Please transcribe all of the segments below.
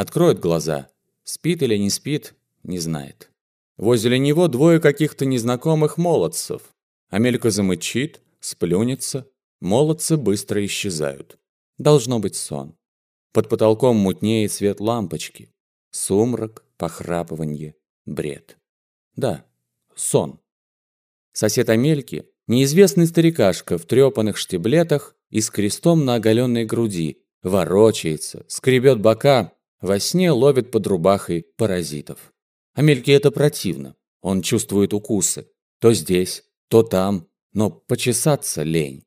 Откроет глаза. Спит или не спит, не знает. Возле него двое каких-то незнакомых молодцев. Амелька замычит, сплюнется. Молодцы быстро исчезают. Должно быть сон. Под потолком мутнеет свет лампочки. Сумрак, похрапыванье, бред. Да, сон. Сосед Амельки – неизвестный старикашка в трепанных штиблетах и с крестом на оголенной груди, ворочается, скребет бока, во сне ловит под рубахой паразитов. Амельке это противно. Он чувствует укусы. То здесь, то там, но почесаться лень.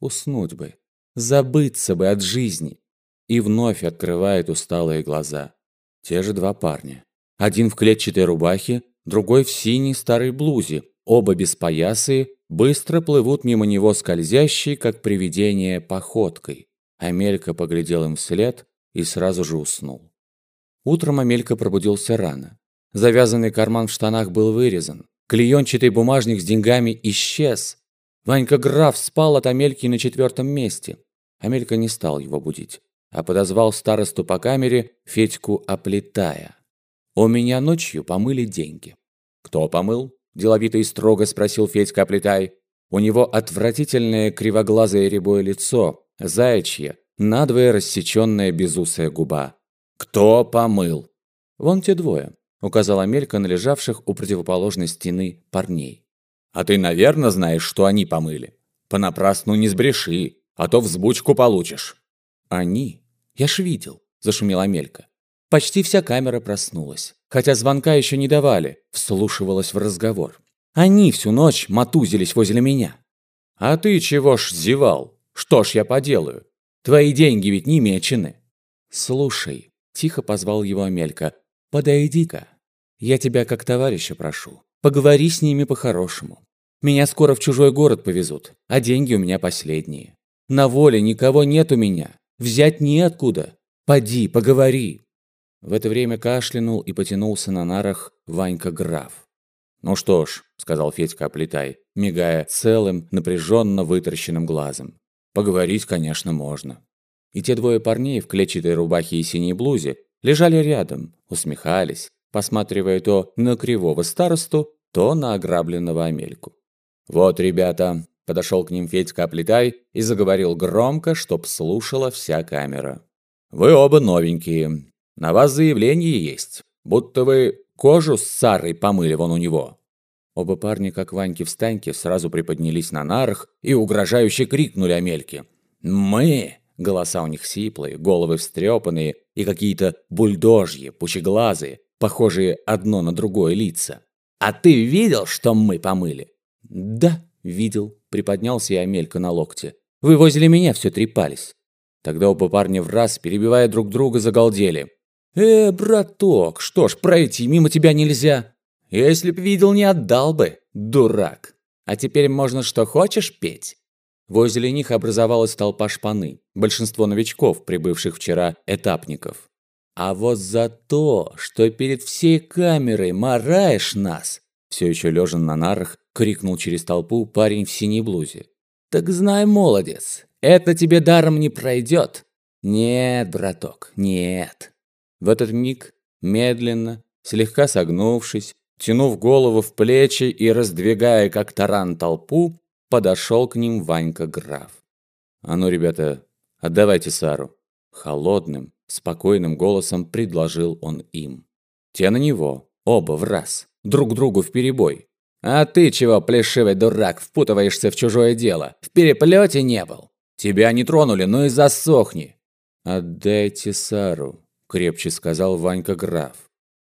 Уснуть бы, забыться бы от жизни. И вновь открывает усталые глаза. Те же два парня. Один в клетчатой рубахе, другой в синей старой блузе, оба без поясы, быстро плывут мимо него скользящей, как привидение, походкой. Амелька поглядел им вслед и сразу же уснул. Утром Амелька пробудился рано. Завязанный карман в штанах был вырезан. Клеенчатый бумажник с деньгами исчез. Ванька Граф спал от Амельки на четвертом месте. Амелька не стал его будить, а подозвал старосту по камере Федьку Оплетая. «У меня ночью помыли деньги». «Кто помыл?» – деловито и строго спросил Федька Оплетай. У него отвратительное кривоглазое рябое лицо, заячье, надвое рассеченная безусая губа. «Кто помыл?» «Вон те двое», — указала Мелька на лежавших у противоположной стены парней. «А ты, наверное, знаешь, что они помыли. Понапрасну не сбреши, а то взбучку получишь». «Они? Я ж видел», — зашумела Мелька. Почти вся камера проснулась, хотя звонка еще не давали, вслушивалась в разговор. Они всю ночь мотузились возле меня. «А ты чего ж зевал? Что ж я поделаю? Твои деньги ведь не мечены». «Слушай, Тихо позвал его Амелька. «Подойди-ка. Я тебя как товарища прошу. Поговори с ними по-хорошему. Меня скоро в чужой город повезут, а деньги у меня последние. На воле никого нет у меня. Взять неоткуда. Поди, поговори». В это время кашлянул и потянулся на нарах Ванька Граф. «Ну что ж», — сказал Федька Оплетай, мигая целым, напряженно вытаращенным глазом. «Поговорить, конечно, можно». И те двое парней в клетчатой рубахе и синей блузе лежали рядом, усмехались, посматривая то на кривого старосту, то на ограбленного Амельку. «Вот, ребята!» – подошел к ним Федька Оплетай и заговорил громко, чтоб слушала вся камера. «Вы оба новенькие. На вас заявление есть, будто вы кожу с Сарой помыли вон у него». Оба парня, как Ваньки-встаньки, сразу приподнялись на нарах и угрожающе крикнули Амельке. «Мы Голоса у них сиплые, головы встрепанные и какие-то бульдожьи, пучеглазые, похожие одно на другое лица. «А ты видел, что мы помыли?» «Да, видел», — приподнялся я Амелька на локте. «Вы возле меня все трепались». Тогда оба парня в раз, перебивая друг друга, загалдели. «Э, браток, что ж, пройти мимо тебя нельзя. Если б видел, не отдал бы, дурак. А теперь можно что хочешь петь?» Возле них образовалась толпа шпаны, большинство новичков, прибывших вчера этапников. «А вот за то, что перед всей камерой мараешь нас!» Все еще лежа на нарах, крикнул через толпу парень в синей блузе. «Так знай, молодец, это тебе даром не пройдет!» «Нет, браток, нет!» В этот миг, медленно, слегка согнувшись, тянув голову в плечи и раздвигая как таран толпу, подошел к ним Ванька Граф. «А ну, ребята, отдавайте Сару!» Холодным, спокойным голосом предложил он им. Те на него, оба в раз, друг другу в перебой. «А ты чего, плешивый дурак, впутываешься в чужое дело? В переплете не был? Тебя не тронули, ну и засохни!» «Отдайте Сару», — крепче сказал Ванька Граф.